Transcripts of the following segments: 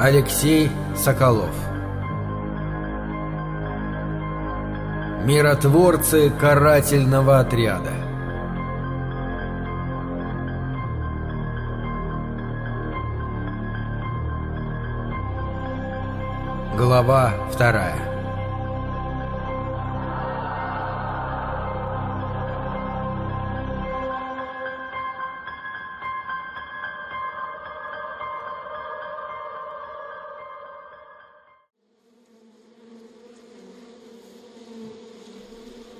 Алексей Соколов. Миротворцы карательного отряда. Глава вторая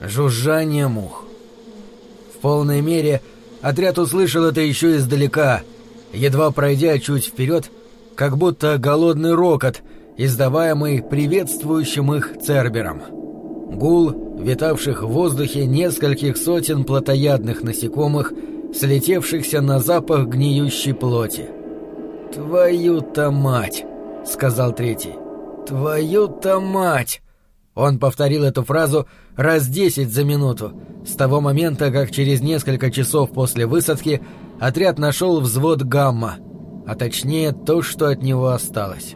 Жужжание мух. В полной мере отряд услышал это еще издалека, едва пройдя чуть вперед, как будто голодный рокот, издаваемый приветствующим их цербером. Гул, витавших в воздухе нескольких сотен плотоядных насекомых, слетевшихся на запах гниющей плоти. «Твою-то мать!» — сказал третий. «Твою-то мать!» Он повторил эту фразу раз десять за минуту, с того момента, как через несколько часов после высадки отряд нашел взвод «Гамма», а точнее то, что от него осталось.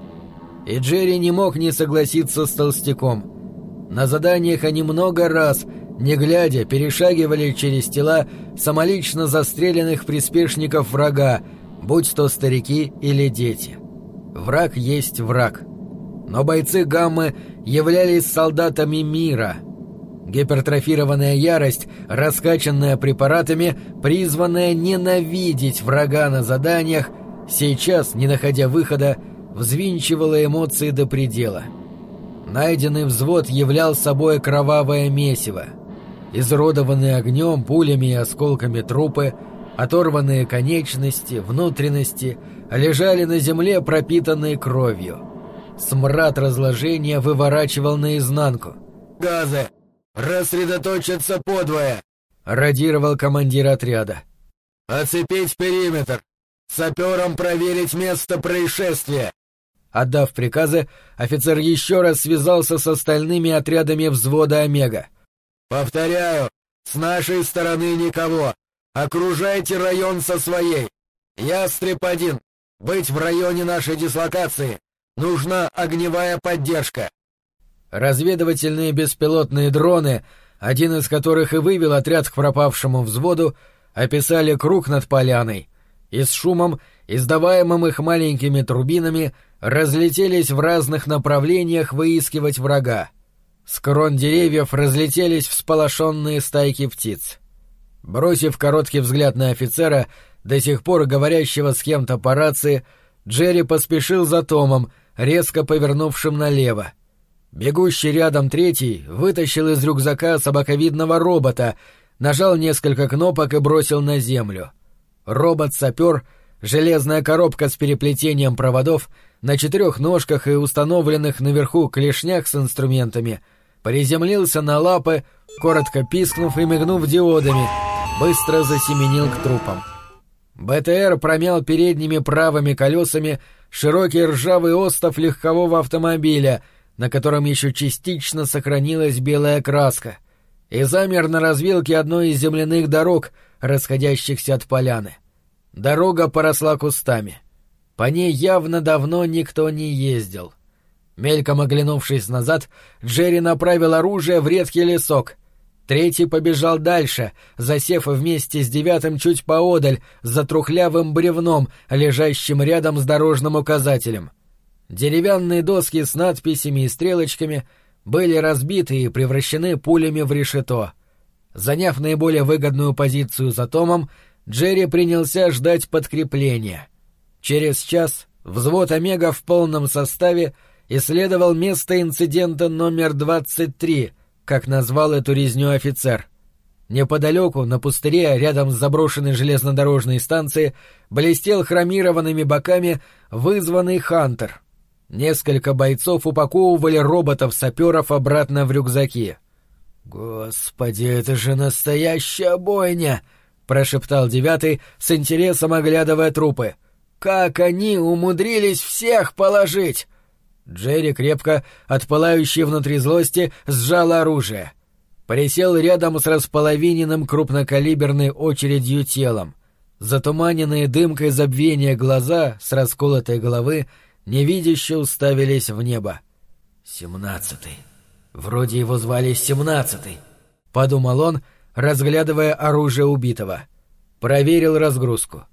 И Джерри не мог не согласиться с толстяком. На заданиях они много раз, не глядя, перешагивали через тела самолично застреленных приспешников врага, будь то старики или дети. Враг есть враг — но бойцы Гаммы являлись солдатами мира. Гипертрофированная ярость, раскачанная препаратами, призванная ненавидеть врага на заданиях, сейчас, не находя выхода, взвинчивала эмоции до предела. Найденный взвод являл собой кровавое месиво. Изродованные огнем, пулями и осколками трупы, оторванные конечности, внутренности лежали на земле, пропитанные кровью. Смрад разложения выворачивал наизнанку. «Газы! Рассредоточиться подвое!» — радировал командир отряда. «Оцепить периметр! Саперам проверить место происшествия!» Отдав приказы, офицер еще раз связался с остальными отрядами взвода «Омега». «Повторяю, с нашей стороны никого. Окружайте район со своей. Ястреб-1, быть в районе нашей дислокации. Нужна огневая поддержка. Разведывательные беспилотные дроны, один из которых и вывел отряд к пропавшему взводу, описали круг над поляной и с шумом, издаваемым их маленькими турбинами, разлетелись в разных направлениях выискивать врага. С крон деревьев разлетелись всполошенные стайки птиц. Бросив короткий взгляд на офицера, до сих пор говорящего с кем-то по рации, Джерри поспешил за Томом, резко повернувшим налево. Бегущий рядом третий вытащил из рюкзака собаковидного робота, нажал несколько кнопок и бросил на землю. Робот-сапер, железная коробка с переплетением проводов, на четырех ножках и установленных наверху клешнях с инструментами, приземлился на лапы, коротко пискнув и мигнув диодами, быстро засеменил к трупам. БТР промял передними правыми колесами широкий ржавый остов легкового автомобиля, на котором еще частично сохранилась белая краска, и замер на развилке одной из земляных дорог, расходящихся от поляны. Дорога поросла кустами. По ней явно давно никто не ездил. Мельком оглянувшись назад, Джерри направил оружие в редкий лесок — Третий побежал дальше, засев вместе с девятым чуть поодаль, за трухлявым бревном, лежащим рядом с дорожным указателем. Деревянные доски с надписями и стрелочками были разбиты и превращены пулями в решето. Заняв наиболее выгодную позицию за Томом, Джерри принялся ждать подкрепления. Через час взвод «Омега» в полном составе исследовал место инцидента номер 23 — как назвал эту резню офицер. Неподалеку, на пустыре, рядом с заброшенной железнодорожной станцией, блестел хромированными боками вызванный «Хантер». Несколько бойцов упаковывали роботов-саперов обратно в рюкзаки. «Господи, это же настоящая бойня!» — прошептал девятый, с интересом оглядывая трупы. «Как они умудрились всех положить! Джерри крепко, от пылающей внутри злости, сжал оружие. Присел рядом с располовиненным крупнокалиберной очередью телом. Затуманенные дымкой забвения глаза с расколотой головы невидяще уставились в небо. «Семнадцатый. Вроде его звали Семнадцатый», — подумал он, разглядывая оружие убитого. Проверил разгрузку.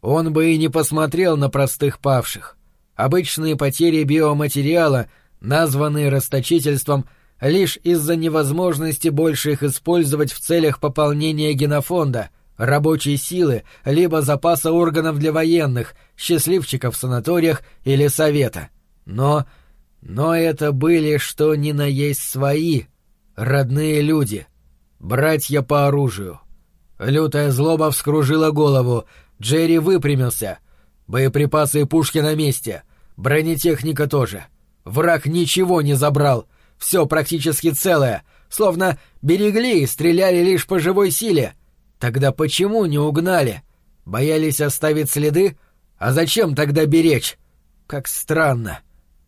Он бы и не посмотрел на простых павших. Обычные потери биоматериала, названные расточительством, лишь из-за невозможности больше их использовать в целях пополнения генофонда, рабочей силы, либо запаса органов для военных, счастливчиков в санаториях или совета. Но... но это были что ни на есть свои, родные люди, братья по оружию. Лютая злоба вскружила голову, Джерри выпрямился. Боеприпасы и пушки на месте, бронетехника тоже. Враг ничего не забрал, все практически целое, словно берегли и стреляли лишь по живой силе. Тогда почему не угнали? Боялись оставить следы? А зачем тогда беречь? Как странно.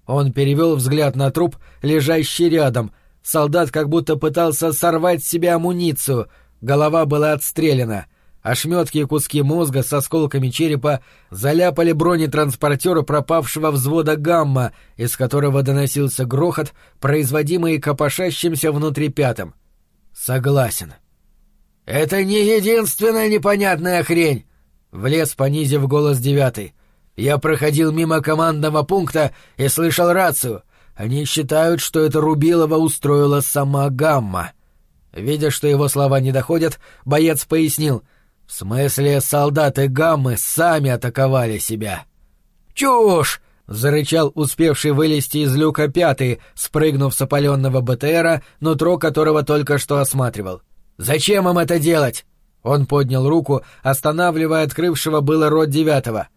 Он перевел взгляд на труп, лежащий рядом. Солдат как будто пытался сорвать с себя амуницию. Голова была отстрелена. Ошметки и куски мозга с осколками черепа заляпали бронетранспортера пропавшего взвода «Гамма», из которого доносился грохот, производимый копошащимся внутри пятым. «Согласен». «Это не единственная непонятная хрень!» — влез, понизив голос девятый. «Я проходил мимо командного пункта и слышал рацию. Они считают, что это Рубилова устроила сама Гамма». Видя, что его слова не доходят, боец пояснил — «В смысле, солдаты Гаммы сами атаковали себя?» «Чушь!» — зарычал успевший вылезти из люка пятый, спрыгнув с опаленного БТРа, нутро которого только что осматривал. «Зачем им это делать?» Он поднял руку, останавливая открывшего было рот девятого.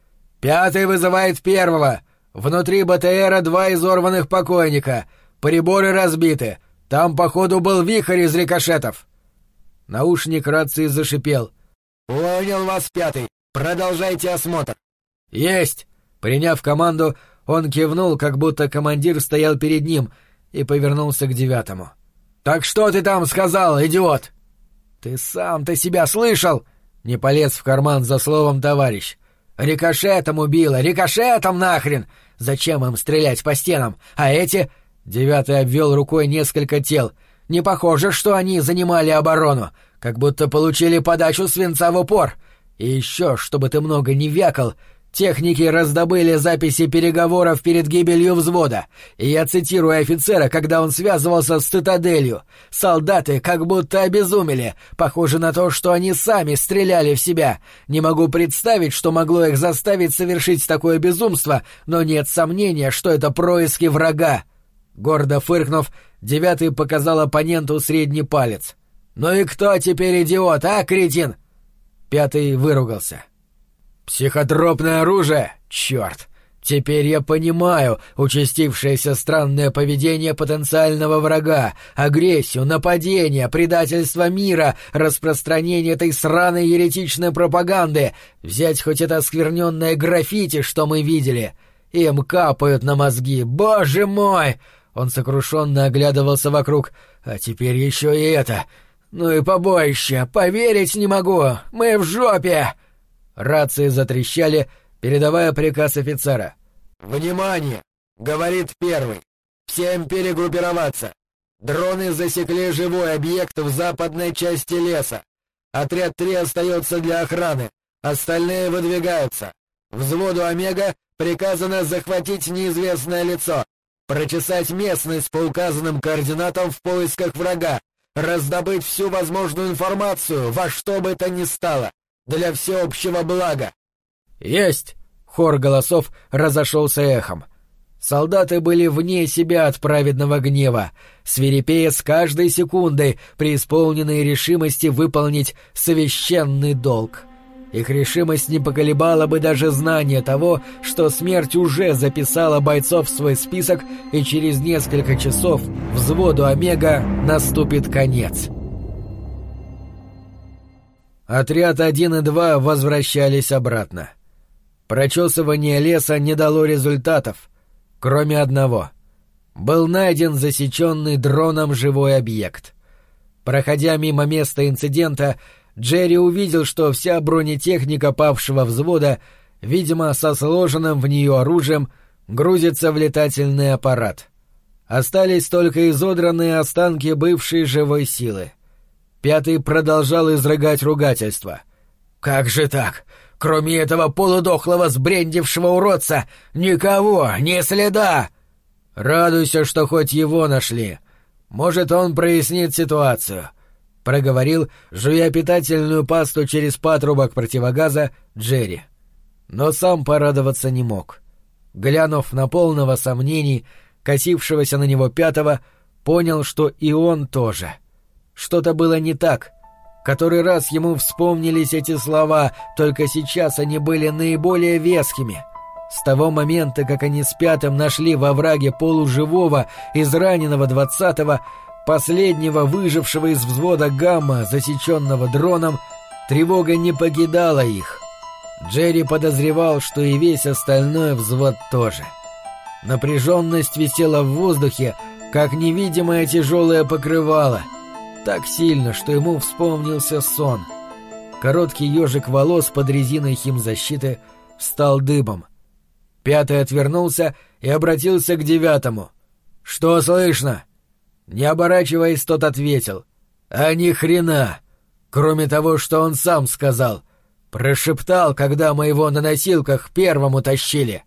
«Пятый вызывает первого! Внутри БТРа два изорванных покойника. Приборы разбиты. Там, походу, был вихрь из рикошетов». Наушник рации зашипел. «Понял вас, пятый. Продолжайте осмотр». «Есть!» Приняв команду, он кивнул, как будто командир стоял перед ним, и повернулся к девятому. «Так что ты там сказал, идиот?» «Ты сам-то себя слышал?» Не полез в карман за словом товарищ. «Рикошетом убило! Рикошетом нахрен! Зачем им стрелять по стенам? А эти...» Девятый обвел рукой несколько тел. «Не похоже, что они занимали оборону как будто получили подачу свинца в упор. И еще, чтобы ты много не вякал, техники раздобыли записи переговоров перед гибелью взвода. И я цитирую офицера, когда он связывался с цитаделью. Солдаты как будто обезумели. Похоже на то, что они сами стреляли в себя. Не могу представить, что могло их заставить совершить такое безумство, но нет сомнения, что это происки врага. Гордо фыркнув, девятый показал оппоненту средний палец. «Ну и кто теперь идиот, а, кретин?» Пятый выругался. «Психотропное оружие? Черт! Теперь я понимаю участившееся странное поведение потенциального врага, агрессию, нападение, предательство мира, распространение этой сраной еретичной пропаганды. Взять хоть это оскверненное граффити, что мы видели. Им капают на мозги, боже мой!» Он сокрушенно оглядывался вокруг. «А теперь еще и это!» «Ну и побоище! Поверить не могу! Мы в жопе!» Рации затрещали, передавая приказ офицера. «Внимание!» — говорит первый. «Всем перегруппироваться! Дроны засекли живой объект в западной части леса. Отряд 3 остается для охраны. Остальные выдвигаются. Взводу «Омега» приказано захватить неизвестное лицо, прочесать местность по указанным координатам в поисках врага, раздобыть всю возможную информацию, во что бы то ни стало, для всеобщего блага. Есть! Хор голосов разошелся эхом. Солдаты были вне себя от праведного гнева, свирепея с каждой секундой, преисполненной решимости выполнить священный долг. Их решимость не поколебала бы даже знание того, что смерть уже записала бойцов в свой список, и через несколько часов взводу Омега наступит конец. Отряд 1 и 2 возвращались обратно. Прочесывание леса не дало результатов, кроме одного. Был найден засеченный дроном живой объект. Проходя мимо места инцидента, Джерри увидел, что вся бронетехника павшего взвода, видимо, со сложенным в нее оружием, грузится в летательный аппарат. Остались только изодранные останки бывшей живой силы. Пятый продолжал изрыгать ругательство. «Как же так? Кроме этого полудохлого сбрендившего уродца, никого, ни следа!» «Радуйся, что хоть его нашли. Может, он прояснит ситуацию», — проговорил, жуя питательную пасту через патрубок противогаза, Джерри. Но сам порадоваться не мог. Глянув на полного сомнений, косившегося на него пятого, понял, что и он тоже. Что-то было не так. Который раз ему вспомнились эти слова, только сейчас они были наиболее вескими. С того момента, как они с пятым нашли во враге полуживого, израненного двадцатого, последнего выжившего из взвода гамма, засеченного дроном, тревога не покидала их. Джерри подозревал, что и весь остальной взвод тоже. Напряженность висела в воздухе, как невидимое тяжелое покрывало. Так сильно, что ему вспомнился сон. Короткий ежик волос под резиной химзащиты стал дыбом. Пятый отвернулся и обратился к девятому. «Что слышно?» Не оборачиваясь, тот ответил. «А ни хрена! Кроме того, что он сам сказал. Прошептал, когда мы его на носилках первому тащили.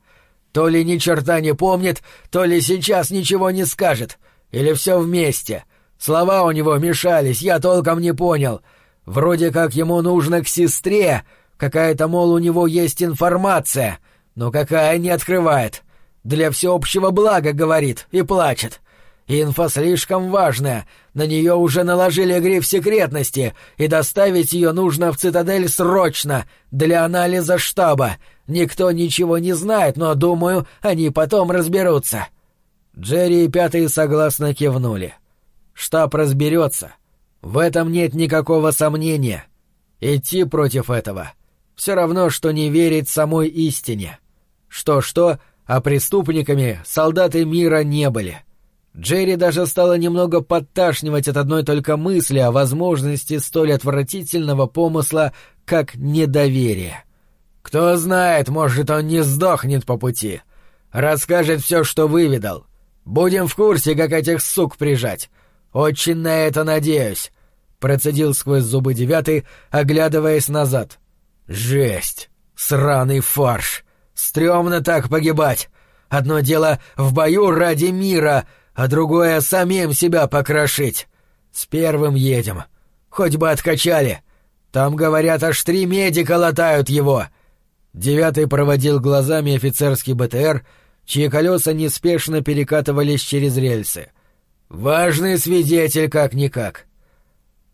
То ли ни черта не помнит, то ли сейчас ничего не скажет. Или все вместе. Слова у него мешались, я толком не понял. Вроде как ему нужно к сестре. Какая-то, мол, у него есть информация. Но какая не открывает. Для всеобщего блага, говорит, и плачет. Инфа слишком важная, на нее уже наложили гриф секретности, и доставить ее нужно в цитадель срочно, для анализа штаба. Никто ничего не знает, но, думаю, они потом разберутся». Джерри и Пятый согласно кивнули. «Штаб разберется. В этом нет никакого сомнения. Идти против этого — все равно, что не верить самой истине. Что-что, а преступниками солдаты мира не были». Джерри даже стало немного подташнивать от одной только мысли о возможности столь отвратительного помысла, как недоверие. «Кто знает, может, он не сдохнет по пути. Расскажет все, что выведал. Будем в курсе, как этих сук прижать. Очень на это надеюсь», — процедил сквозь зубы девятый, оглядываясь назад. «Жесть! Сраный фарш! Стремно так погибать! Одно дело в бою ради мира, а другое самим себя покрошить. С первым едем. Хоть бы откачали. Там, говорят, аж три медика латают его. Девятый проводил глазами офицерский БТР, чьи колеса неспешно перекатывались через рельсы. Важный свидетель как-никак.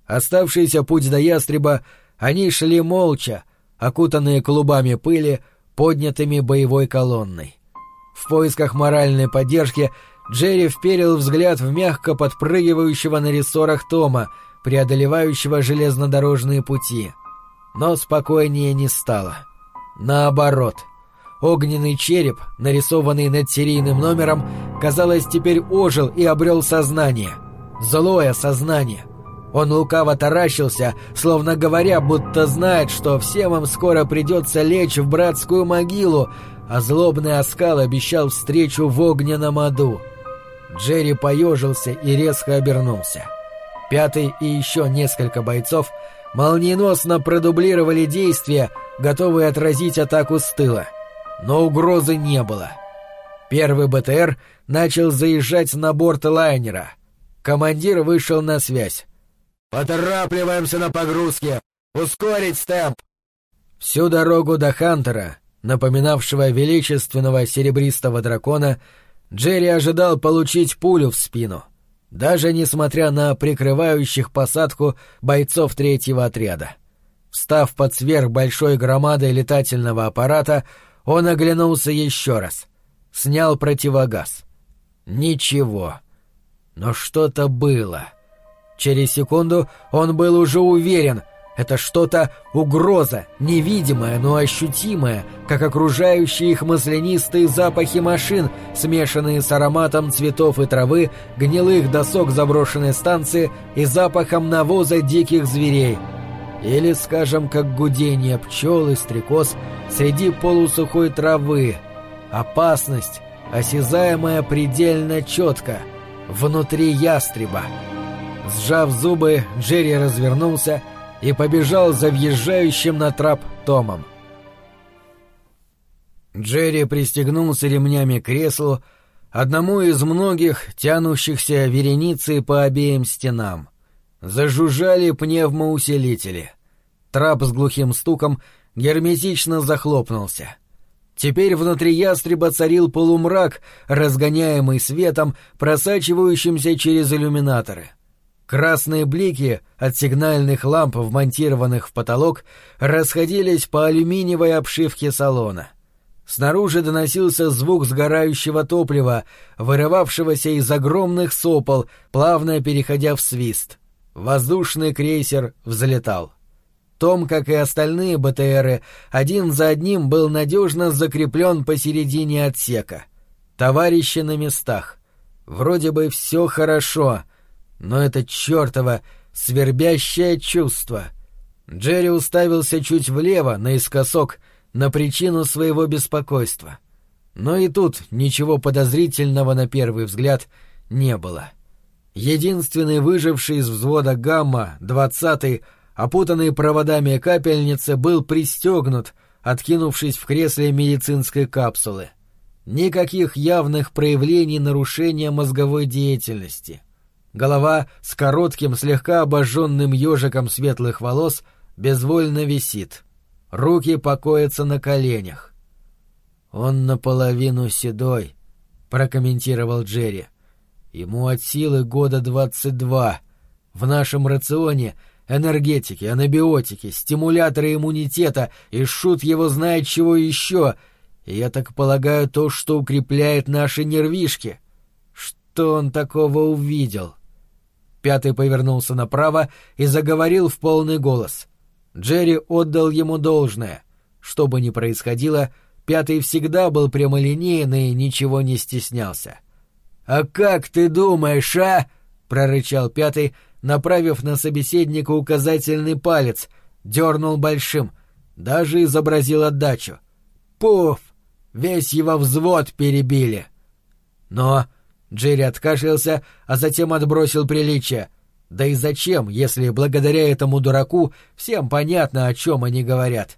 Оставшийся путь до ястреба они шли молча, окутанные клубами пыли, поднятыми боевой колонной. В поисках моральной поддержки Джерри вперил взгляд в мягко подпрыгивающего на рессорах Тома, преодолевающего железнодорожные пути. Но спокойнее не стало. Наоборот. Огненный череп, нарисованный над серийным номером, казалось, теперь ожил и обрел сознание. Злое сознание. Он лукаво таращился, словно говоря, будто знает, что всем им скоро придется лечь в братскую могилу, а злобный оскал обещал встречу в огненном аду. Джерри поежился и резко обернулся. Пятый и еще несколько бойцов молниеносно продублировали действия, готовые отразить атаку с тыла. Но угрозы не было. Первый БТР начал заезжать на борт лайнера. Командир вышел на связь. «Поторапливаемся на погрузке! Ускорить темп!» Всю дорогу до Хантера, напоминавшего величественного серебристого дракона, Джерри ожидал получить пулю в спину, даже несмотря на прикрывающих посадку бойцов третьего отряда. Встав под сверх большой громадой летательного аппарата, он оглянулся еще раз. Снял противогаз. Ничего. Но что-то было. Через секунду он был уже уверен — это что-то угроза, невидимая, но ощутимая, как окружающие их маслянистые запахи машин, смешанные с ароматом цветов и травы, гнилых досок заброшенной станции и запахом навоза диких зверей. Или, скажем, как гудение пчел и стрекоз среди полусухой травы. Опасность, осязаемое предельно четко, внутри ястреба. Сжав зубы, Джерри развернулся и побежал за въезжающим на трап Томом. Джерри пристегнулся ремнями к креслу, одному из многих, тянущихся вереницей по обеим стенам. Зажужжали пневмоусилители. Трап с глухим стуком герметично захлопнулся. Теперь внутри ястреба царил полумрак, разгоняемый светом, просачивающимся через иллюминаторы. Красные блики от сигнальных ламп, вмонтированных в потолок, расходились по алюминиевой обшивке салона. Снаружи доносился звук сгорающего топлива, вырывавшегося из огромных сопол, плавно переходя в свист. Воздушный крейсер взлетал. Том, как и остальные БТРы, один за одним был надежно закреплен посередине отсека. Товарищи на местах. Вроде бы все хорошо, но это чертово свербящее чувство. Джерри уставился чуть влево, наискосок, на причину своего беспокойства. Но и тут ничего подозрительного на первый взгляд не было. Единственный выживший из взвода «Гамма», двадцатый, опутанный проводами капельницы, был пристегнут, откинувшись в кресле медицинской капсулы. Никаких явных проявлений нарушения мозговой деятельности. Голова с коротким, слегка обожженным ежиком светлых волос безвольно висит. Руки покоятся на коленях. «Он наполовину седой», — прокомментировал Джерри. «Ему от силы года двадцать два. В нашем рационе — энергетики, анабиотики, стимуляторы иммунитета и шут его знает чего еще, и я так полагаю то, что укрепляет наши нервишки. Что он такого увидел? Пятый повернулся направо и заговорил в полный голос. Джерри отдал ему должное. Что бы ни происходило, Пятый всегда был прямолинеен и ничего не стеснялся. «А как ты думаешь, а?» — прорычал Пятый, направив на собеседника указательный палец, дернул большим, даже изобразил отдачу. Пуф! Весь его взвод перебили. Но Джерри откашлялся, а затем отбросил приличие. Да и зачем, если благодаря этому дураку всем понятно, о чем они говорят?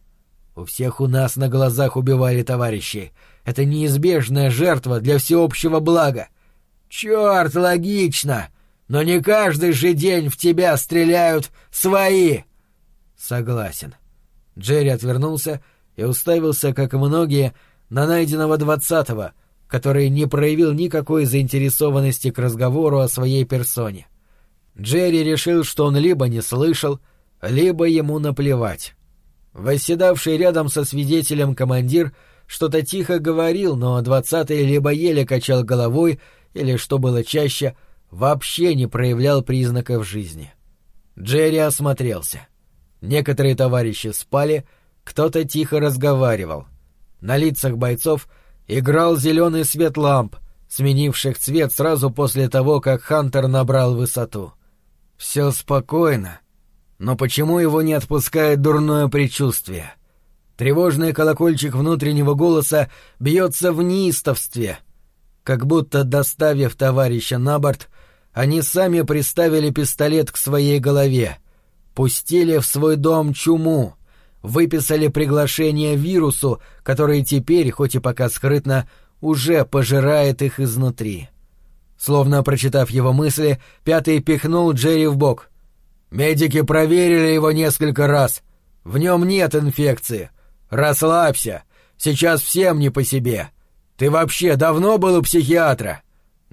У всех у нас на глазах убивали товарищей. Это неизбежная жертва для всеобщего блага. Черт, логично! Но не каждый же день в тебя стреляют свои. Согласен. Джерри отвернулся и уставился, как и многие, на найденного двадцатого, который не проявил никакой заинтересованности к разговору о своей персоне. Джерри решил, что он либо не слышал, либо ему наплевать. Восседавший рядом со свидетелем командир что-то тихо говорил, но двадцатый либо еле качал головой, или, что было чаще, — вообще не проявлял признаков жизни. Джерри осмотрелся. Некоторые товарищи спали, кто-то тихо разговаривал. На лицах бойцов играл зеленый свет ламп, сменивших цвет сразу после того, как Хантер набрал высоту. Все спокойно. Но почему его не отпускает дурное предчувствие? Тревожный колокольчик внутреннего голоса бьется в неистовстве. Как будто, доставив товарища на борт, они сами приставили пистолет к своей голове, пустили в свой дом чуму, выписали приглашение вирусу, который теперь, хоть и пока скрытно, уже пожирает их изнутри. Словно прочитав его мысли, пятый пихнул Джерри в бок. «Медики проверили его несколько раз. В нем нет инфекции. Расслабься. Сейчас всем не по себе. Ты вообще давно был у психиатра?»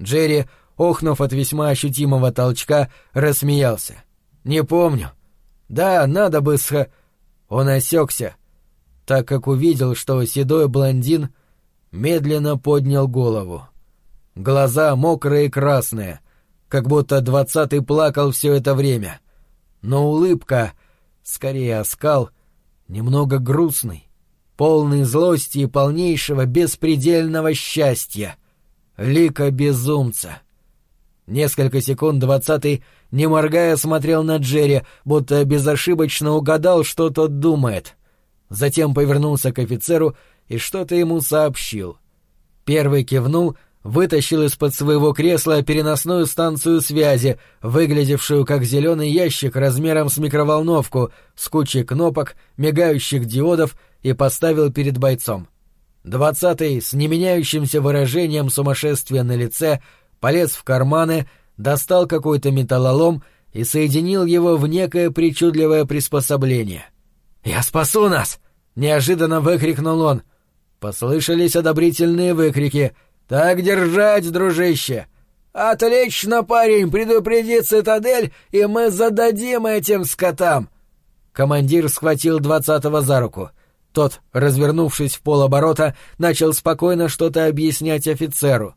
Джерри охнув от весьма ощутимого толчка, рассмеялся. «Не помню. Да, надо бы с...» Он осекся, так как увидел, что седой блондин медленно поднял голову. Глаза мокрые и красные, как будто двадцатый плакал все это время. Но улыбка, скорее оскал, немного грустный, полный злости и полнейшего беспредельного счастья. Лика безумца. Несколько секунд двадцатый, не моргая, смотрел на Джерри, будто безошибочно угадал, что тот думает. Затем повернулся к офицеру и что-то ему сообщил. Первый кивнул, вытащил из-под своего кресла переносную станцию связи, выглядевшую как зеленый ящик размером с микроволновку, с кучей кнопок, мигающих диодов, и поставил перед бойцом. Двадцатый, с неменяющимся выражением сумасшествия на лице, полез в карманы, достал какой-то металлолом и соединил его в некое причудливое приспособление. «Я спасу нас!» — неожиданно выкрикнул он. Послышались одобрительные выкрики. «Так держать, дружище!» «Отлично, парень! Предупреди цитадель, и мы зададим этим скотам!» Командир схватил двадцатого за руку. Тот, развернувшись в полоборота, начал спокойно что-то объяснять офицеру.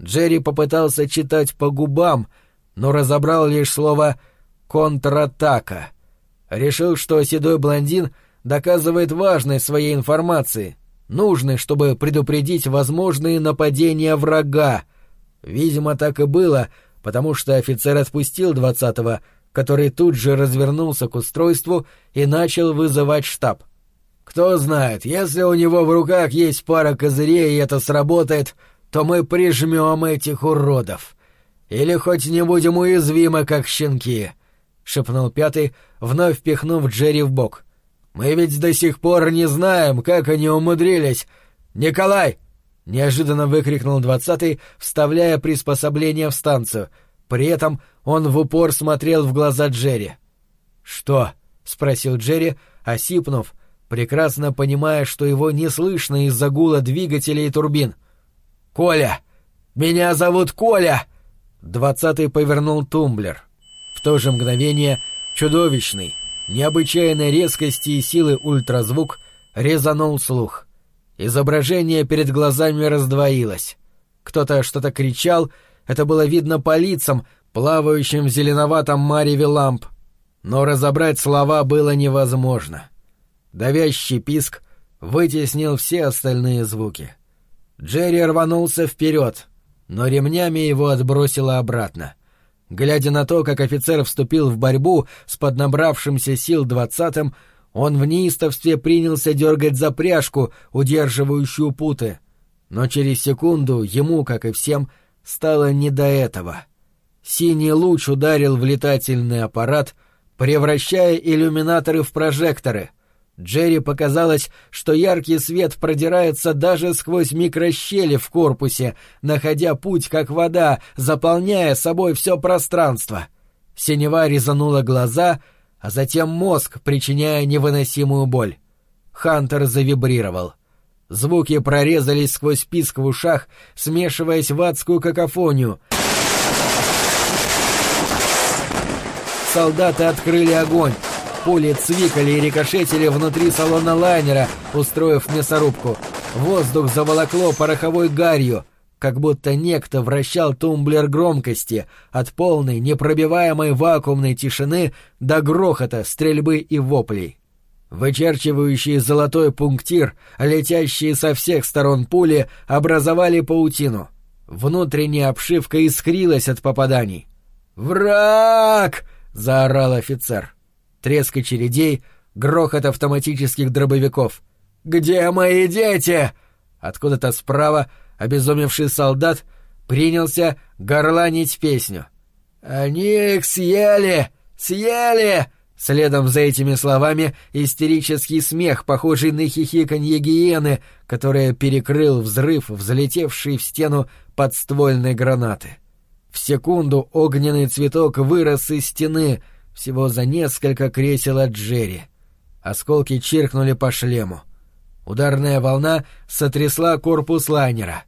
Джерри попытался читать по губам, но разобрал лишь слово «контратака». Решил, что седой блондин доказывает важность своей информации, нужной, чтобы предупредить возможные нападения врага. Видимо, так и было, потому что офицер отпустил двадцатого, который тут же развернулся к устройству и начал вызывать штаб. Кто знает, если у него в руках есть пара козырей и это сработает, то мы прижмем этих уродов. Или хоть не будем уязвимы, как щенки», — шепнул пятый, вновь пихнув Джерри в бок. «Мы ведь до сих пор не знаем, как они умудрились. Николай!» — неожиданно выкрикнул двадцатый, вставляя приспособление в станцию. При этом он в упор смотрел в глаза Джерри. «Что?» — спросил Джерри, осипнув, прекрасно понимая, что его не слышно из-за гула двигателей и турбин. «Коля! Меня зовут Коля!» Двадцатый повернул тумблер. В то же мгновение чудовищный, необычайной резкости и силы ультразвук резанул слух. Изображение перед глазами раздвоилось. Кто-то что-то кричал, это было видно по лицам, плавающим в зеленоватом мареве ламп. Но разобрать слова было невозможно. Давящий писк вытеснил все остальные звуки. Джерри рванулся вперед, но ремнями его отбросило обратно. Глядя на то, как офицер вступил в борьбу с поднабравшимся сил двадцатым, он в неистовстве принялся дергать за пряжку, удерживающую путы. Но через секунду ему, как и всем, стало не до этого. Синий луч ударил в летательный аппарат, превращая иллюминаторы в прожекторы — Джерри показалось, что яркий свет продирается даже сквозь микрощели в корпусе, находя путь как вода, заполняя собой все пространство. Синева резанула глаза, а затем мозг, причиняя невыносимую боль. Хантер завибрировал. Звуки прорезались сквозь писк в ушах, смешиваясь в адскую какофонию. Солдаты открыли огонь. Пули цвикали и рикошетили внутри салона лайнера, устроив мясорубку. Воздух заволокло пороховой гарью, как будто некто вращал тумблер громкости от полной непробиваемой вакуумной тишины до грохота, стрельбы и воплей. Вычерчивающие золотой пунктир, летящие со всех сторон пули, образовали паутину. Внутренняя обшивка искрилась от попаданий. «Враг!» — заорал офицер треск очередей, грохот автоматических дробовиков. «Где мои дети?» Откуда-то справа обезумевший солдат принялся горланить песню. «Они их съели! Съели!» Следом за этими словами истерический смех, похожий на хихиканье гиены, которая перекрыл взрыв, взлетевший в стену подствольной гранаты. В секунду огненный цветок вырос из стены — всего за несколько кресел от Джерри. Осколки чиркнули по шлему. Ударная волна сотрясла корпус лайнера.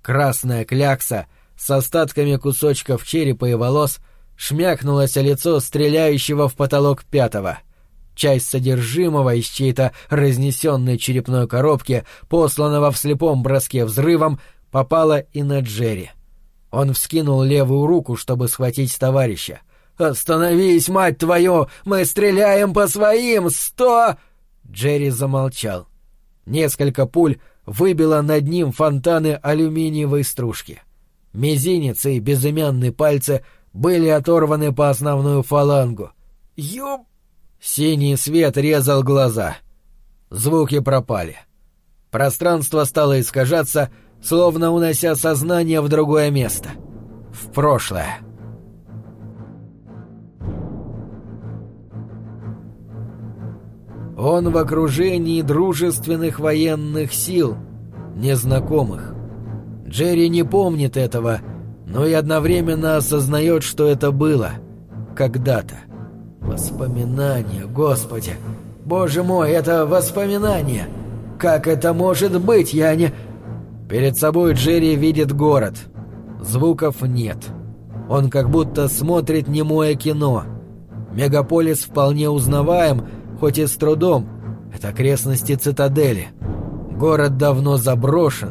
Красная клякса с остатками кусочков черепа и волос шмякнулась о лицо стреляющего в потолок пятого. Часть содержимого из чьей-то разнесенной черепной коробки, посланного в слепом броске взрывом, попала и на Джерри. Он вскинул левую руку, чтобы схватить товарища — «Остановись, мать твою! Мы стреляем по своим! Сто...» Джерри замолчал. Несколько пуль выбило над ним фонтаны алюминиевой стружки. Мизинец и безымянные пальцы были оторваны по основную фалангу. «Ёб...» Синий свет резал глаза. Звуки пропали. Пространство стало искажаться, словно унося сознание в другое место. В прошлое. Он в окружении дружественных военных сил, незнакомых. Джерри не помнит этого, но и одновременно осознает, что это было. Когда-то. Воспоминания, Господи! Боже мой, это воспоминания! Как это может быть? Я не... Перед собой Джерри видит город. Звуков нет. Он как будто смотрит немое кино. Мегаполис вполне узнаваем, хоть и с трудом. Это окрестности цитадели. Город давно заброшен.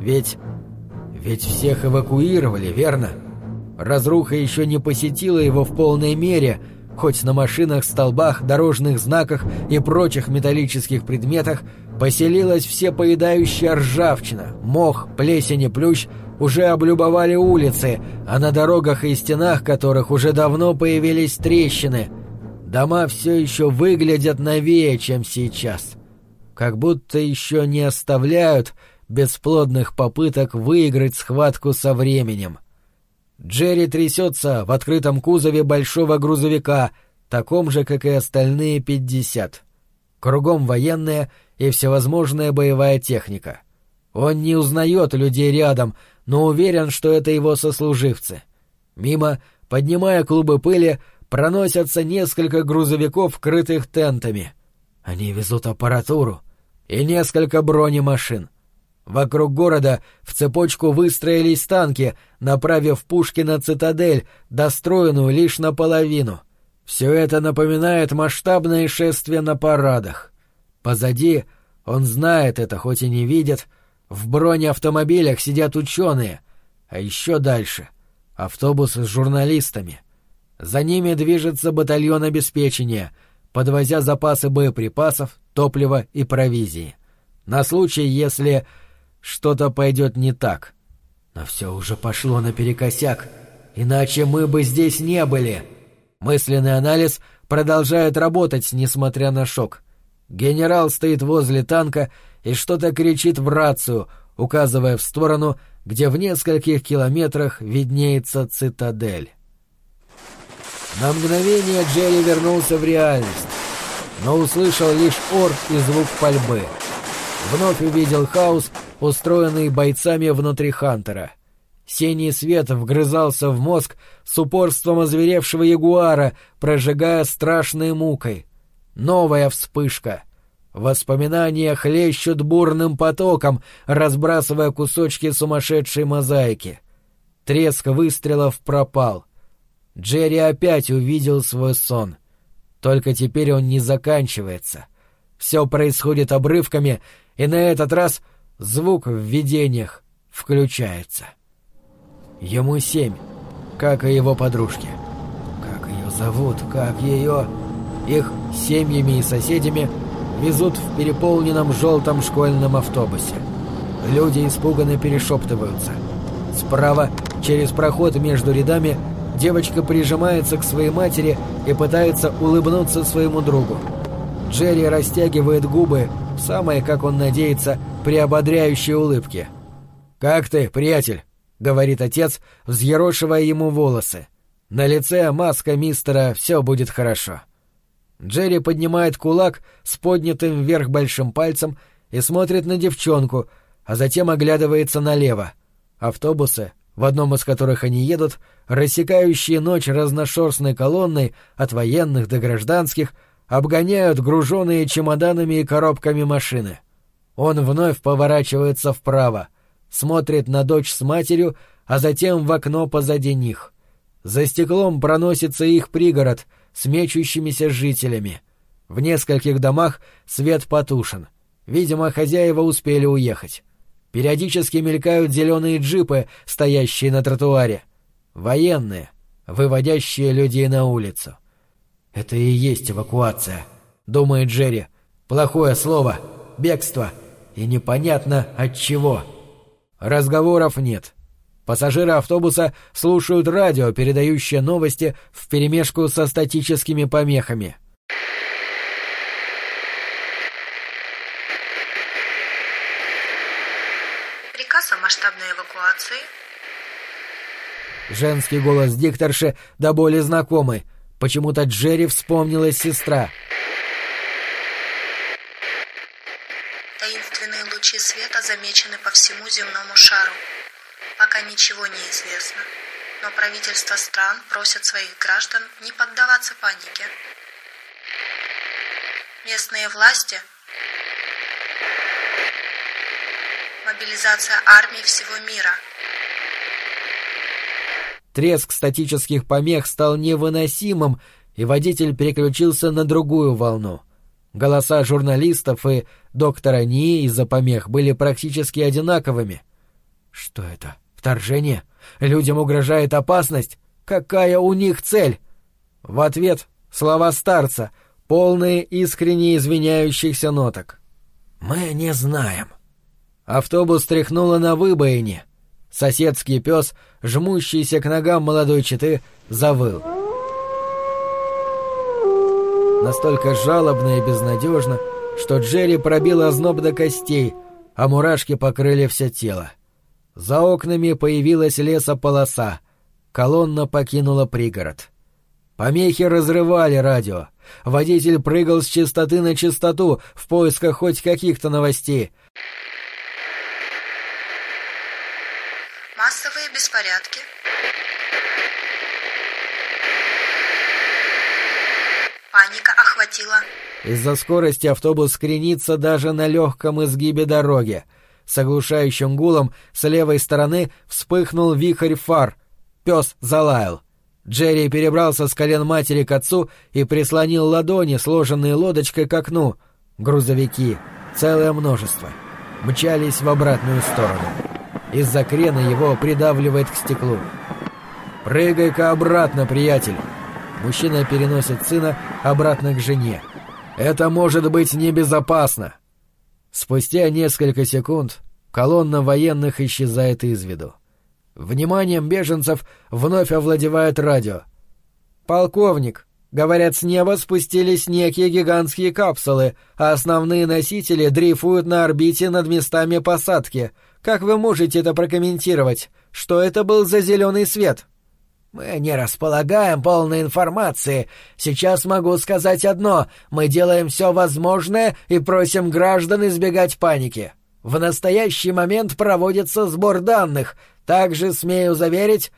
Ведь... Ведь всех эвакуировали, верно? Разруха еще не посетила его в полной мере — хоть на машинах, столбах, дорожных знаках и прочих металлических предметах поселилась все поедающая ржавчина, мох, плесень и плющ уже облюбовали улицы, а на дорогах и стенах которых уже давно появились трещины. Дома все еще выглядят новее, чем сейчас. Как будто еще не оставляют бесплодных попыток выиграть схватку со временем. — Джерри трясется в открытом кузове большого грузовика, таком же, как и остальные пятьдесят. Кругом военная и всевозможная боевая техника. Он не узнает людей рядом, но уверен, что это его сослуживцы. Мимо, поднимая клубы пыли, проносятся несколько грузовиков, крытых тентами. Они везут аппаратуру и несколько бронемашин. Вокруг города в цепочку выстроились танки, направив пушки на цитадель, достроенную лишь наполовину. Все это напоминает масштабное шествие на парадах. Позади, он знает это, хоть и не видит, в бронеавтомобилях сидят ученые, а еще дальше — автобус с журналистами. За ними движется батальон обеспечения, подвозя запасы боеприпасов, топлива и провизии. На случай, если что-то пойдет не так. Но все уже пошло наперекосяк, иначе мы бы здесь не были. Мысленный анализ продолжает работать, несмотря на шок. Генерал стоит возле танка и что-то кричит в рацию, указывая в сторону, где в нескольких километрах виднеется цитадель. На мгновение Джерри вернулся в реальность, но услышал лишь ор и звук пальбы. Вновь увидел хаос устроенный бойцами внутри Хантера. Синий свет вгрызался в мозг с упорством озверевшего ягуара, прожигая страшной мукой. Новая вспышка. Воспоминания хлещут бурным потоком, разбрасывая кусочки сумасшедшей мозаики. Треск выстрелов пропал. Джерри опять увидел свой сон. Только теперь он не заканчивается. Все происходит обрывками, и на этот раз — Звук в видениях включается. Ему семь, как и его подружке. Как ее зовут, как ее... Их семьями и соседями везут в переполненном желтом школьном автобусе. Люди испуганно перешептываются. Справа, через проход между рядами, девочка прижимается к своей матери и пытается улыбнуться своему другу. Джерри растягивает губы, самые, как он надеется, приободряющей улыбки. «Как ты, приятель?» — говорит отец, взъерошивая ему волосы. На лице маска мистера «все будет хорошо». Джерри поднимает кулак с поднятым вверх большим пальцем и смотрит на девчонку, а затем оглядывается налево. Автобусы, в одном из которых они едут, рассекающие ночь разношерстной колонной от военных до гражданских, обгоняют груженные чемоданами и коробками машины. Он вновь поворачивается вправо, смотрит на дочь с матерью, а затем в окно позади них. За стеклом проносится их пригород с мечущимися жителями. В нескольких домах свет потушен. Видимо, хозяева успели уехать. Периодически мелькают зеленые джипы, стоящие на тротуаре. Военные, выводящие людей на улицу. «Это и есть эвакуация», — думает Джерри. «Плохое слово. Бегство. И непонятно от чего». Разговоров нет. Пассажиры автобуса слушают радио, передающее новости вперемешку со статическими помехами. приказ о масштабной эвакуации. Женский голос дикторши до боли знакомый. Почему-то Джерри вспомнилась сестра. Таинственные лучи света замечены по всему земному шару. Пока ничего не известно, но правительства стран просят своих граждан не поддаваться панике. Местные власти мобилизация армий всего мира. Треск статических помех стал невыносимым, и водитель переключился на другую волну. Голоса журналистов и доктора Ни из-за помех были практически одинаковыми. Что это? Вторжение? Людям угрожает опасность? Какая у них цель? В ответ слова старца, полные искренне извиняющихся ноток. «Мы не знаем». Автобус тряхнуло на выбоине. Соседский пес, жмущийся к ногам молодой четы, завыл. Настолько жалобно и безнадежно, что Джерри пробил озноб до костей, а мурашки покрыли все тело. За окнами появилась лесополоса. Колонна покинула пригород. Помехи разрывали радио. Водитель прыгал с частоты на частоту в поисках хоть каких-то новостей — Массовые беспорядки. Паника охватила. Из-за скорости автобус кренится даже на легком изгибе дороги. С оглушающим гулом с левой стороны вспыхнул вихрь фар. Пес залаял. Джерри перебрался с колен матери к отцу и прислонил ладони, сложенные лодочкой, к окну. Грузовики, целое множество, мчались в обратную сторону. Из-за крена его придавливает к стеклу. «Прыгай-ка обратно, приятель!» Мужчина переносит сына обратно к жене. «Это может быть небезопасно!» Спустя несколько секунд колонна военных исчезает из виду. Вниманием беженцев вновь овладевает радио. «Полковник, говорят, с неба спустились некие гигантские капсулы, а основные носители дрейфуют на орбите над местами посадки. Как вы можете это прокомментировать? Что это был за зеленый свет? Мы не располагаем полной информации. Сейчас могу сказать одно. Мы делаем все возможное и просим граждан избегать паники. В настоящий момент проводится сбор данных. Также смею заверить...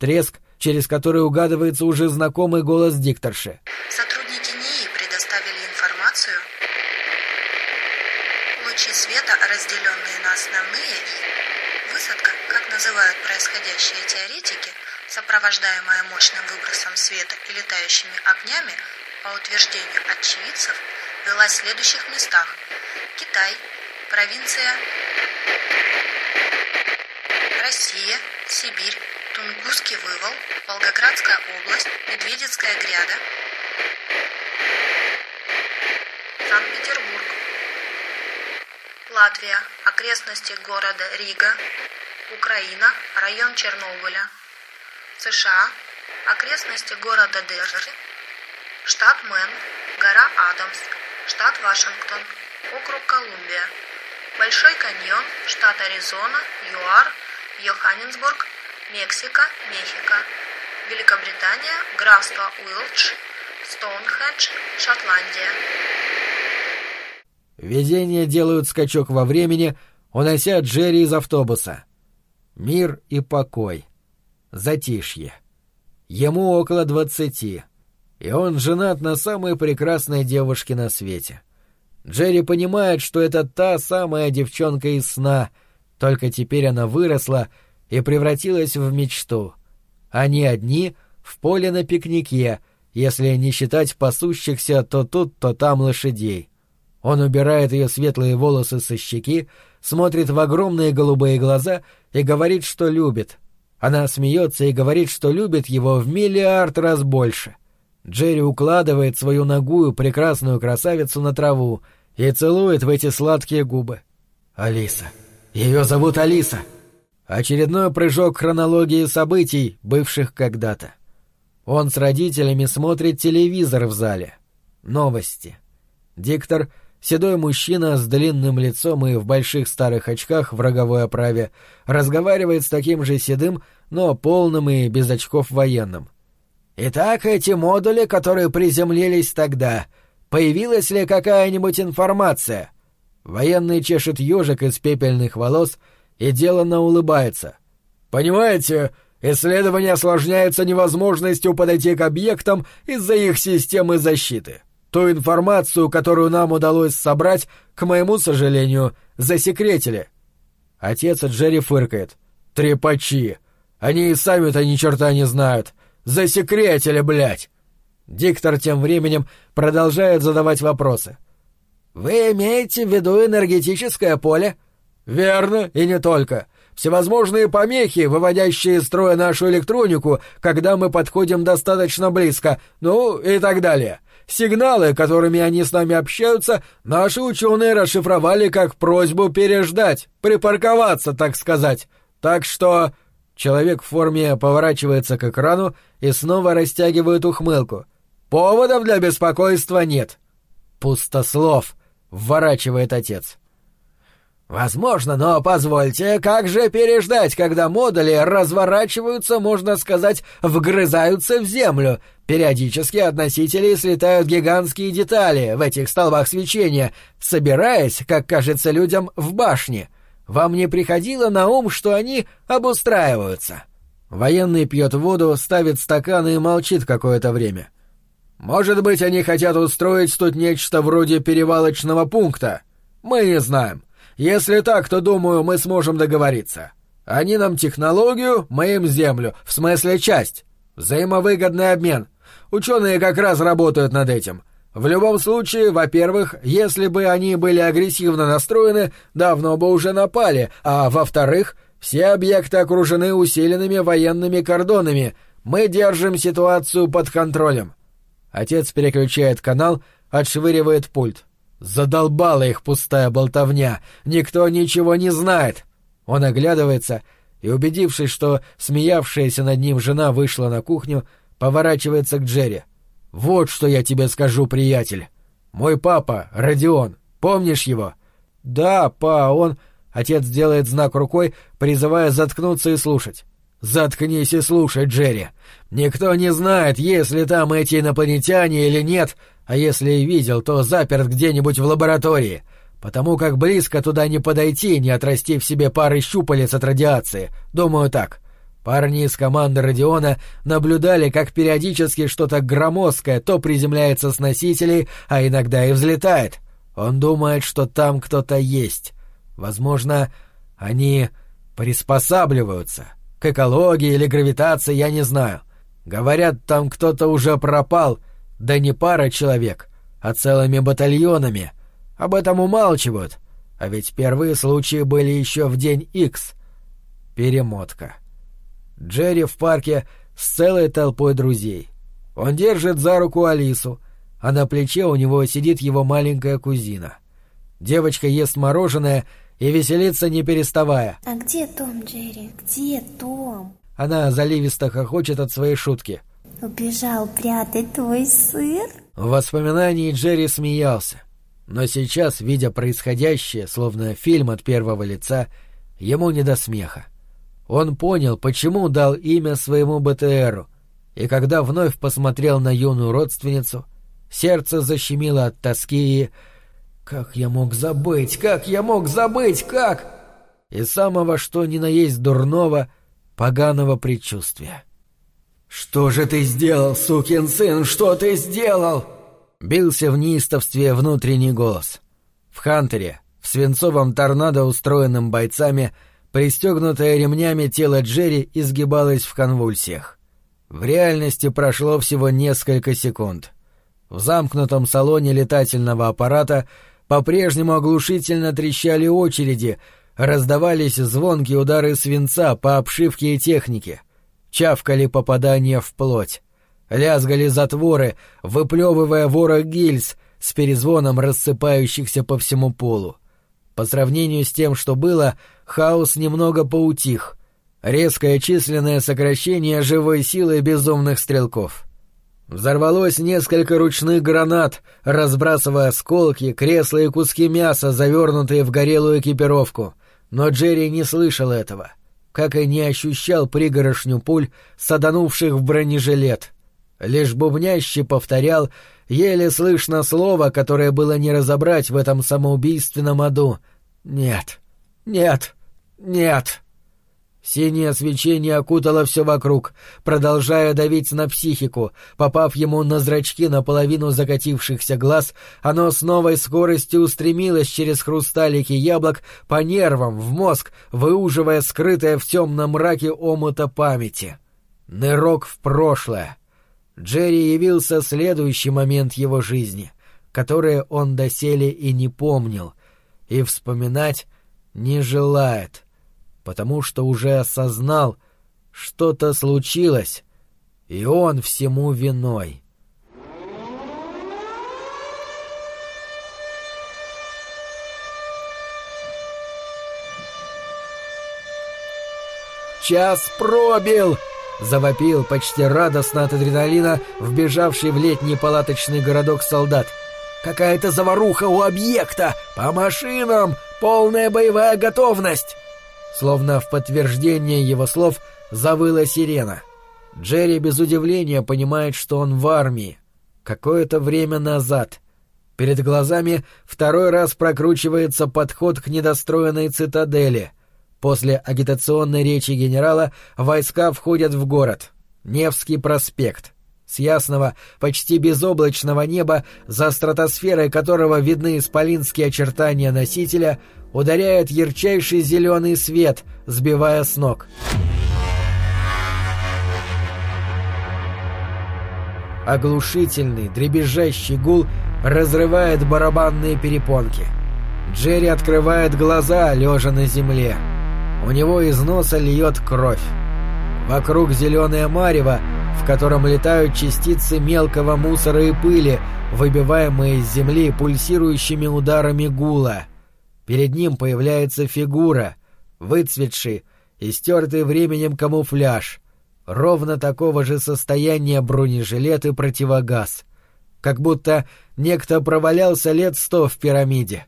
Треск, через который угадывается уже знакомый голос дикторши. Сотрудники НИИ предоставили информацию. Лучи света, разделенные на основные и высадка, как называют происходящие теоретики, сопровождаемая мощным выбросом света и летающими огнями, по утверждению очевидцев, велась в следующих местах. Китай, провинция Россия, Сибирь, Тунгусский вывал, Волгоградская область, Медведицкая гряда, Санкт-Петербург, Латвия, окрестности города Рига, Украина, район Чернобыля, США, окрестности города Дерри, штат Мэн, гора Адамс, штат Вашингтон, округ Колумбия, Большой каньон, штат Аризона, ЮАР, Йоханнесбург, Мексика, Мехико, Великобритания, графство Уилтшир, Стоунхендж, Шотландия. Видения делают скачок во времени, унося Джерри из автобуса. Мир и покой. Затишье. Ему около двадцати, и он женат на самой прекрасной девушке на свете. Джерри понимает, что это та самая девчонка из сна, только теперь она выросла и превратилась в мечту. Они одни в поле на пикнике, если не считать пасущихся то тут, то там лошадей. Он убирает ее светлые волосы со щеки, смотрит в огромные голубые глаза и говорит, что любит. Она смеется и говорит, что любит его в миллиард раз больше. Джерри укладывает свою ногую прекрасную красавицу на траву и целует в эти сладкие губы. Алиса. Ее зовут Алиса. Очередной прыжок хронологии событий, бывших когда-то. Он с родителями смотрит телевизор в зале. Новости. Диктор — седой мужчина с длинным лицом и в больших старых очках в роговой оправе разговаривает с таким же седым, но полным и без очков военным. «Итак, эти модули, которые приземлились тогда, появилась ли какая-нибудь информация?» Военный чешет ежик из пепельных волос и деланно улыбается. «Понимаете, исследование осложняется невозможностью подойти к объектам из-за их системы защиты. Ту информацию, которую нам удалось собрать, к моему сожалению, засекретили». Отец Джерри фыркает. «Трепачи! Они и сами-то ни черта не знают. Засекретили, блядь!» Диктор тем временем продолжает задавать вопросы. «Вы имеете в виду энергетическое поле?» «Верно, и не только. Всевозможные помехи, выводящие из строя нашу электронику, когда мы подходим достаточно близко, ну и так далее. Сигналы, которыми они с нами общаются, наши ученые расшифровали как просьбу переждать, припарковаться, так сказать. Так что...» Человек в форме поворачивается к экрану и снова растягивает ухмылку. «Поводов для беспокойства нет». «Пустослов», — вворачивает отец. «Возможно, но позвольте, как же переждать, когда модули разворачиваются, можно сказать, вгрызаются в землю? Периодически от носителей слетают гигантские детали в этих столбах свечения, собираясь, как кажется людям, в башне. Вам не приходило на ум, что они обустраиваются?» Военный пьет воду, ставит стаканы и молчит какое-то время. «Может быть, они хотят устроить тут нечто вроде перевалочного пункта? Мы не знаем. Если так, то, думаю, мы сможем договориться. Они нам технологию, мы им землю, в смысле часть. Взаимовыгодный обмен. Ученые как раз работают над этим. В любом случае, во-первых, если бы они были агрессивно настроены, давно бы уже напали, а во-вторых, все объекты окружены усиленными военными кордонами. Мы держим ситуацию под контролем. Отец переключает канал, отшвыривает пульт. Задолбала их пустая болтовня. Никто ничего не знает. Он оглядывается и, убедившись, что смеявшаяся над ним жена вышла на кухню, поворачивается к Джерри. «Вот что я тебе скажу, приятель. Мой папа, Родион, помнишь его?» «Да, па, он...» Отец делает знак рукой, призывая заткнуться и слушать. «Заткнись и слушай, Джерри. Никто не знает, есть ли там эти инопланетяне или нет, а если и видел, то заперт где-нибудь в лаборатории, потому как близко туда не подойти, не отрастив себе пары щупалец от радиации. Думаю так. Парни из команды Родиона наблюдали, как периодически что-то громоздкое то приземляется с носителей, а иногда и взлетает. Он думает, что там кто-то есть. Возможно, они приспосабливаются. К экологии или гравитации я не знаю. Говорят, там кто-то уже пропал, да не пара человек, а целыми батальонами. Об этом умалчивают. А ведь первые случаи были еще в день Икс. Перемотка. Джерри в парке с целой толпой друзей. Он держит за руку Алису, а на плече у него сидит его маленькая кузина. Девочка ест мороженое и веселится не переставая. «А где Том, Джерри? Где Том?» Она заливисто хохочет от своей шутки. «Убежал прятать твой сыр?» В воспоминании Джерри смеялся. Но сейчас, видя происходящее, словно фильм от первого лица, ему не до смеха. Он понял, почему дал имя своему БТРу, и когда вновь посмотрел на юную родственницу, сердце защемило от тоски и... «Как я мог забыть? Как я мог забыть? Как?» И самого что ни на есть дурного, поганого предчувствия. «Что же ты сделал, сукин сын? Что ты сделал?» Бился в неистовстве внутренний голос. В Хантере, в свинцовом торнадо, устроенном бойцами, — Пристегнутое ремнями тело Джерри изгибалось в конвульсиях. В реальности прошло всего несколько секунд. В замкнутом салоне летательного аппарата по-прежнему оглушительно трещали очереди, раздавались звонкие удары свинца по обшивке и технике, чавкали попадания в плоть, лязгали затворы, выплевывая ворох гильз с перезвоном рассыпающихся по всему полу. По сравнению с тем, что было, хаос немного поутих. Резкое численное сокращение живой силы безумных стрелков. Взорвалось несколько ручных гранат, разбрасывая осколки, кресла и куски мяса, завернутые в горелую экипировку. Но Джерри не слышал этого, как и не ощущал пригорошню пуль, саданувших в бронежилет. Лишь бубняще повторял, еле слышно слово, которое было не разобрать в этом самоубийственном аду. «Нет, нет, нет». Синее свечение окутало все вокруг, продолжая давить на психику. Попав ему на зрачки наполовину закатившихся глаз, оно с новой скоростью устремилось через хрусталики яблок по нервам в мозг, выуживая скрытое в темном мраке омута памяти. Нырок в прошлое. Джерри явился следующий момент его жизни, который он доселе и не помнил, и вспоминать не желает потому что уже осознал, что-то случилось, и он всему виной. «Час пробил!» — завопил почти радостно от адреналина вбежавший в летний палаточный городок солдат. «Какая-то заваруха у объекта! По машинам! Полная боевая готовность!» Словно в подтверждение его слов завыла сирена. Джерри без удивления понимает, что он в армии. Какое-то время назад. Перед глазами второй раз прокручивается подход к недостроенной цитадели. После агитационной речи генерала войска входят в город. Невский проспект. С ясного, почти безоблачного неба, за стратосферой которого видны исполинские очертания носителя, ударяет ярчайший зеленый свет, сбивая с ног. Оглушительный, дребезжащий гул разрывает барабанные перепонки. Джерри открывает глаза, лежа на земле. У него из носа льет кровь. Вокруг зеленое марево, в котором летают частицы мелкого мусора и пыли, выбиваемые из земли пульсирующими ударами гула. Перед ним появляется фигура, выцветший и стертый временем камуфляж, ровно такого же состояния бронежилет и противогаз. Как будто некто провалялся лет сто в пирамиде.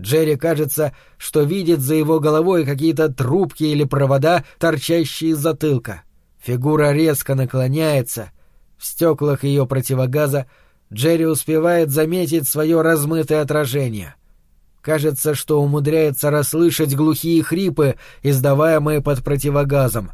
Джерри кажется, что видит за его головой какие-то трубки или провода, торчащие из затылка. Фигура резко наклоняется. В стеклах ее противогаза Джерри успевает заметить свое размытое отражение. Кажется, что умудряется расслышать глухие хрипы, издаваемые под противогазом.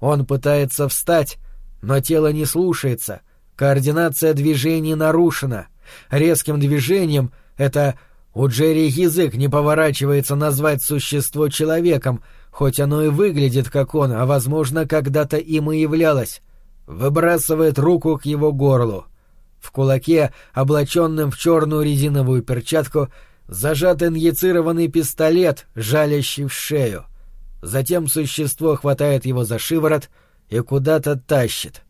Он пытается встать, но тело не слушается, координация движений нарушена. Резким движением это у Джерри язык не поворачивается назвать существо человеком, хоть оно и выглядит как он, а, возможно, когда-то им и являлось. Выбрасывает руку к его горлу. В кулаке, облаченным в черную резиновую перчатку, зажат инъецированный пистолет, жалящий в шею. Затем существо хватает его за шиворот и куда-то тащит.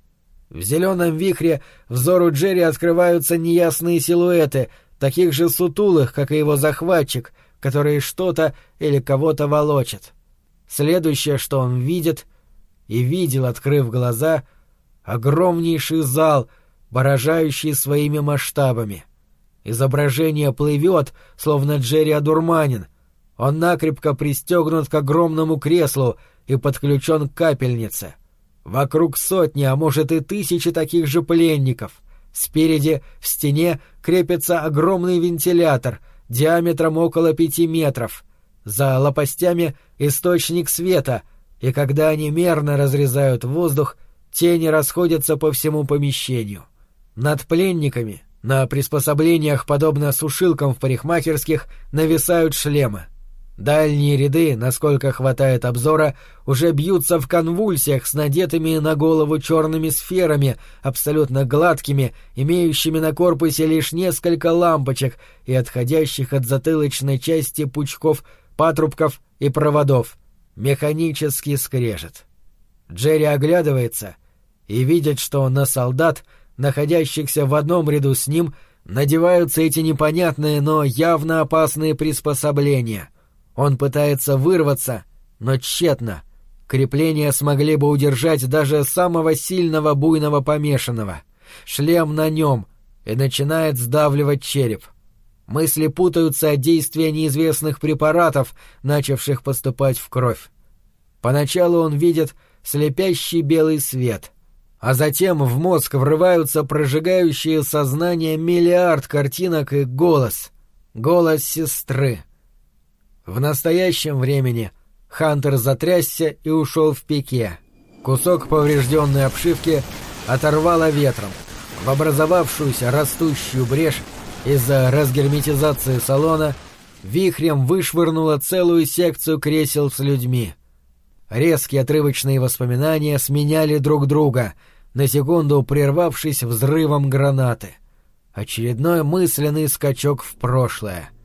В зеленом вихре взору Джерри открываются неясные силуэты, таких же сутулых, как и его захватчик, которые что-то или кого-то волочат. Следующее, что он видит, и видел, открыв глаза, огромнейший зал, поражающий своими масштабами — Изображение плывет, словно Джерри одурманен. Он накрепко пристегнут к огромному креслу и подключен к капельнице. Вокруг сотни, а может и тысячи таких же пленников. Спереди, в стене, крепится огромный вентилятор диаметром около пяти метров. За лопастями источник света, и когда они мерно разрезают воздух, тени расходятся по всему помещению. Над пленниками на приспособлениях, подобно сушилкам в парикмахерских, нависают шлемы. Дальние ряды, насколько хватает обзора, уже бьются в конвульсиях с надетыми на голову черными сферами, абсолютно гладкими, имеющими на корпусе лишь несколько лампочек и отходящих от затылочной части пучков, патрубков и проводов. Механический скрежет. Джерри оглядывается и видит, что на солдат — находящихся в одном ряду с ним, надеваются эти непонятные, но явно опасные приспособления. Он пытается вырваться, но тщетно. Крепления смогли бы удержать даже самого сильного буйного помешанного. шлем на нем и начинает сдавливать череп. Мысли путаются от действия неизвестных препаратов, начавших поступать в кровь. Поначалу он видит слепящий белый свет, а затем в мозг врываются прожигающие сознание миллиард картинок и голос. Голос сестры. В настоящем времени Хантер затрясся и ушел в пике. Кусок поврежденной обшивки оторвало ветром. В образовавшуюся растущую брешь из-за разгерметизации салона вихрем вышвырнуло целую секцию кресел с людьми. Резкие отрывочные воспоминания сменяли друг друга, на секунду прервавшись взрывом гранаты. Очередной мысленный скачок в прошлое —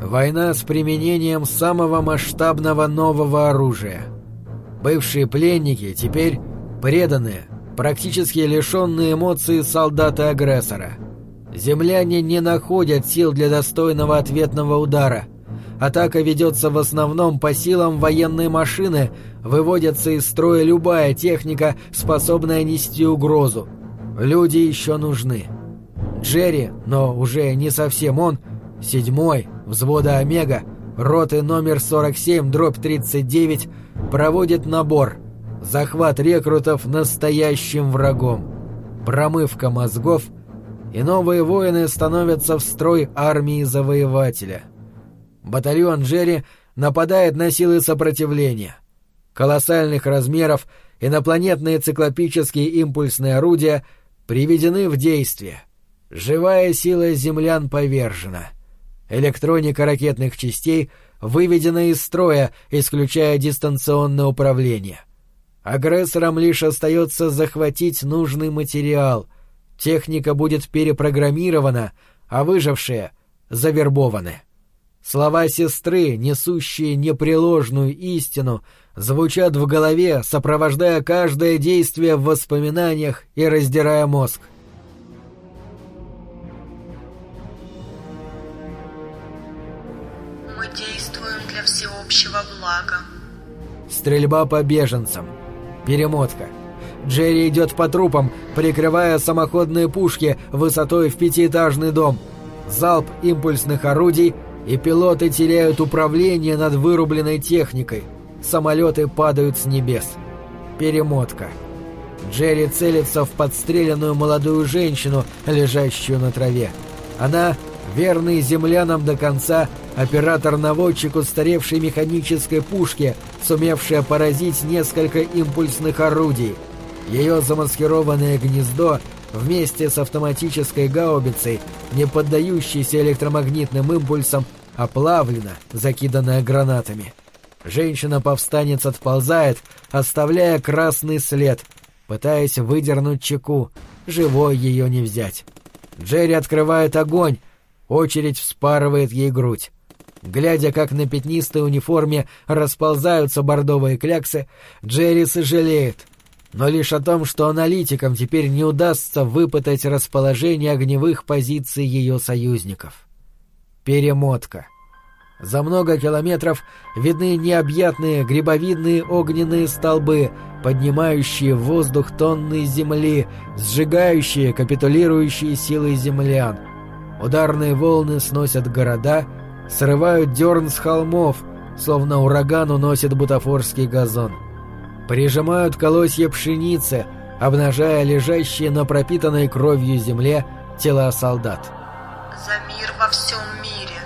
Война с применением самого масштабного нового оружия. Бывшие пленники теперь преданные, практически лишенные эмоций солдаты-агрессора. Земляне не находят сил для достойного ответного удара. Атака ведется в основном по силам военной машины, выводится из строя любая техника, способная нести угрозу. Люди еще нужны. Джерри, но уже не совсем он, седьмой, взвода «Омега», роты номер 47, дробь 39, проводит набор, захват рекрутов настоящим врагом, промывка мозгов, и новые воины становятся в строй армии завоевателя. Батальон Джерри нападает на силы сопротивления. Колоссальных размеров инопланетные циклопические импульсные орудия приведены в действие. Живая сила землян повержена — Электроника ракетных частей выведена из строя, исключая дистанционное управление. Агрессорам лишь остается захватить нужный материал. Техника будет перепрограммирована, а выжившие — завербованы. Слова сестры, несущие непреложную истину, звучат в голове, сопровождая каждое действие в воспоминаниях и раздирая мозг. Всеобщего блага. Стрельба по беженцам. Перемотка. Джерри идет по трупам, прикрывая самоходные пушки высотой в пятиэтажный дом. Залп импульсных орудий, и пилоты теряют управление над вырубленной техникой. Самолеты падают с небес. Перемотка. Джерри целится в подстреленную молодую женщину, лежащую на траве. Она верный землянам до конца оператор-наводчик устаревшей механической пушки, сумевшая поразить несколько импульсных орудий. Ее замаскированное гнездо вместе с автоматической гаубицей, не поддающейся электромагнитным импульсам, оплавлено, закиданное гранатами. Женщина-повстанец отползает, оставляя красный след, пытаясь выдернуть чеку, живой ее не взять. Джерри открывает огонь, Очередь вспарывает ей грудь. Глядя, как на пятнистой униформе расползаются бордовые кляксы, Джерри сожалеет. Но лишь о том, что аналитикам теперь не удастся выпытать расположение огневых позиций ее союзников. Перемотка. За много километров видны необъятные грибовидные огненные столбы, поднимающие в воздух тонны земли, сжигающие капитулирующие силы землян — Ударные волны сносят города, срывают дерн с холмов, словно ураган уносит бутафорский газон. Прижимают колосья пшеницы, обнажая лежащие на пропитанной кровью земле тела солдат. «За мир во всем мире!»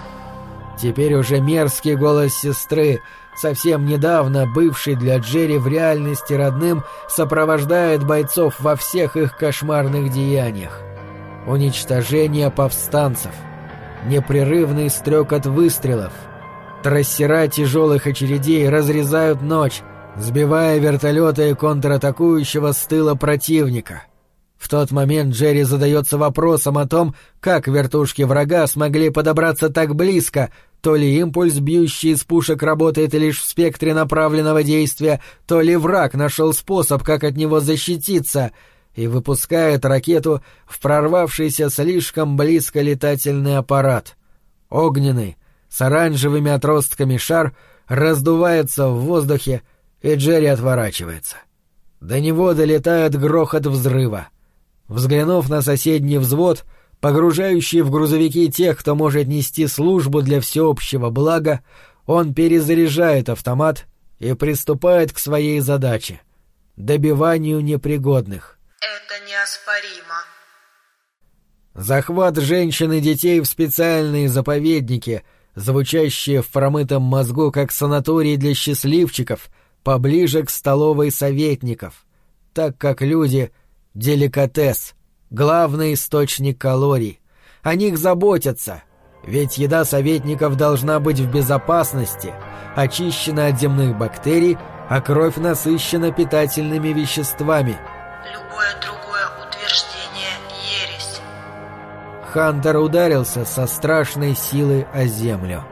Теперь уже мерзкий голос сестры, совсем недавно бывший для Джерри в реальности родным, сопровождает бойцов во всех их кошмарных деяниях уничтожение повстанцев, непрерывный стрекот выстрелов. Трассера тяжелых очередей разрезают ночь, сбивая вертолеты контратакующего с тыла противника. В тот момент Джерри задается вопросом о том, как вертушки врага смогли подобраться так близко, то ли импульс, бьющий из пушек, работает лишь в спектре направленного действия, то ли враг нашел способ, как от него защититься — и выпускает ракету в прорвавшийся слишком близко летательный аппарат. Огненный, С оранжевыми отростками шар раздувается в воздухе, и Джерри отворачивается. До него долетает грохот взрыва. Взглянув на соседний взвод, погружающий в грузовики тех, кто может нести службу для всеобщего блага, он перезаряжает автомат и приступает к своей задаче — добиванию непригодных. Это неоспоримо. Захват женщин и детей в специальные заповедники, звучащие в промытом мозгу как санаторий для счастливчиков, поближе к столовой советников, так как люди — деликатес, главный источник калорий. О них заботятся, ведь еда советников должна быть в безопасности, очищена от земных бактерий, а кровь насыщена питательными веществами. Любое другое утверждение — ересь. Хантер ударился со страшной силой о землю.